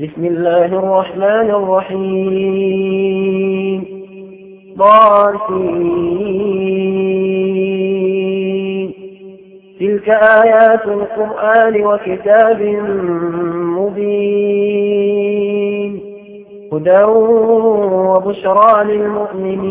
بسم الله الرحمن الرحيم. ضارسين تلك آيات القرآن وكتاب مبين. هدى وبشرى للمؤمنين.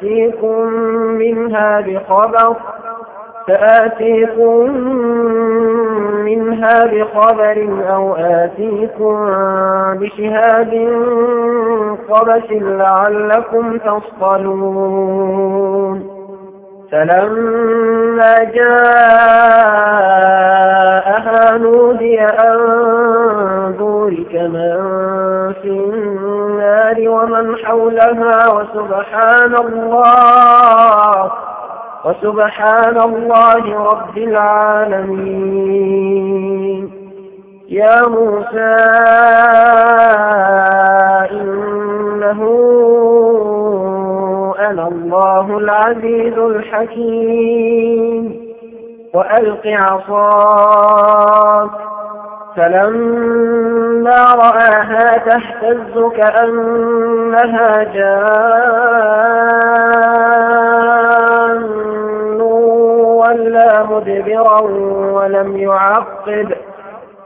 فآتيكم منها بخبر فآتيكم منها بخبر أو آتيكم بشهاد قبس لعلكم تصطلون. فلما جاءها نودي أن بورك من في النار ومن حولها وسبحان الله وسبحان الله رب العالمين. يا موسى إنه أنا الله العزيز الحكيم. وألق عصاك فلما رآها تهتز كأنها جان. ولا مدبرا ولم يعقب.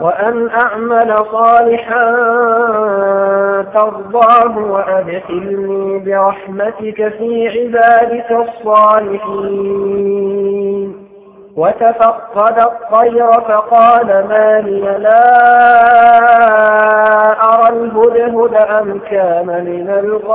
وأن أعمل صالحا ترضاه وأدخلني برحمتك في عبادك الصالحين. وتفقد الطير فقال ما لي لا أرى الهدهد أم كان من الغائبين.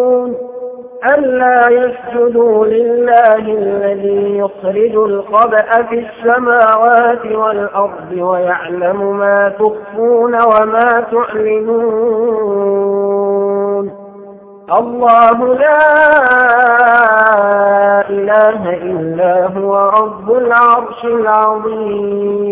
ألا يسجدوا لله الذي يخرج القبأ في السماوات والأرض ويعلم ما تخفون وما تعلنون. الله لا إله إلا هو رب العرش العظيم.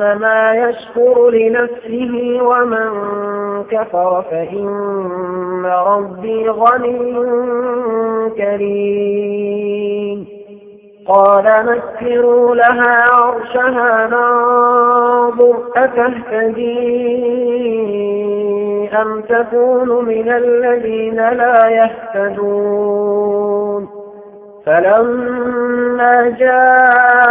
فإنما يشكر لنفسه ومن كفر فإن ربي غني كريم قال مكروا لها عرشها ننظر أتهتدي أم تكون من الذين لا يهتدون فلما جاءت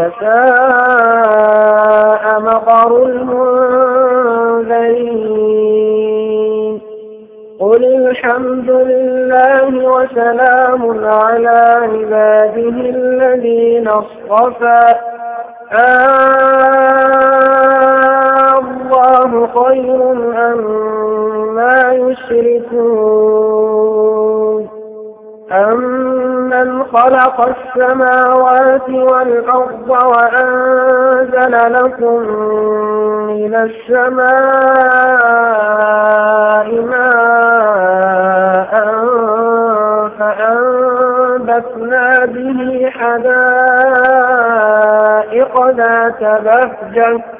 فساء مطر المنذرين. قل الحمد لله وسلام على عباده الذين اصطفى. آه الله خير أما يشركون. أمن خلق السماوات والأرض وأنزل لكم من السماء ماء فأنبتنا به حدائق ذات بهجة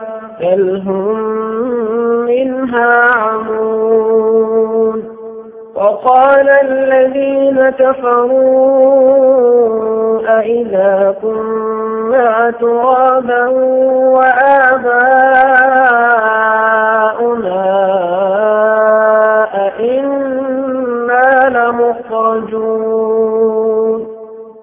بل هم منها عمون وقال الذين كفروا أئذا كنا ترابا وآباؤنا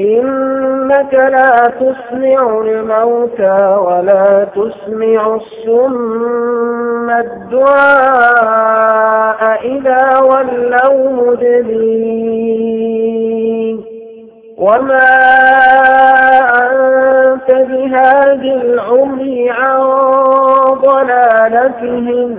إنك لا تسمع الموتى ولا تسمع الصم الدعاء إذا ولوا مدبرين. وما أنت بهذه العمي عن ضلالتهم.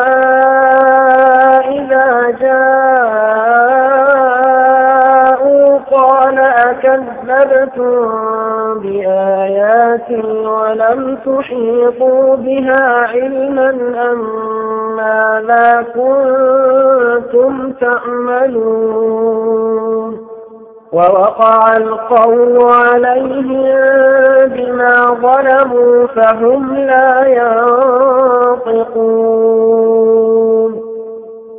أكذبتم بآياتي ولم تحيطوا بها علما أم ماذا كنتم تعملون ووقع القول عليهم بما ظلموا فهم لا ينطقون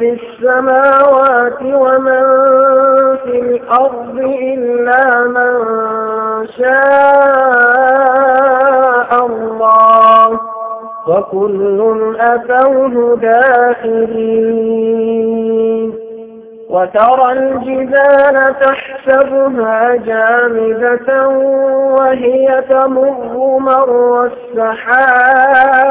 في السماوات ومن في الأرض إلا من شاء الله وكل أتوه داخلين وترى الجبال تحسبها جامدة وهي تمر مر السحاب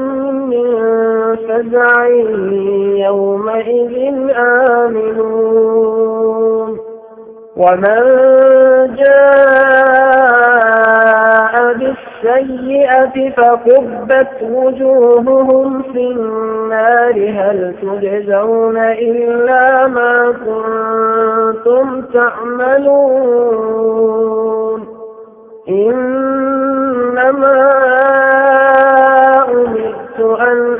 فزع يومئذ آمنون. ومن جاء بالسيئة فكبت وجوههم في النار. هل تجزون إلا ما كنتم تعملون؟ إنما أن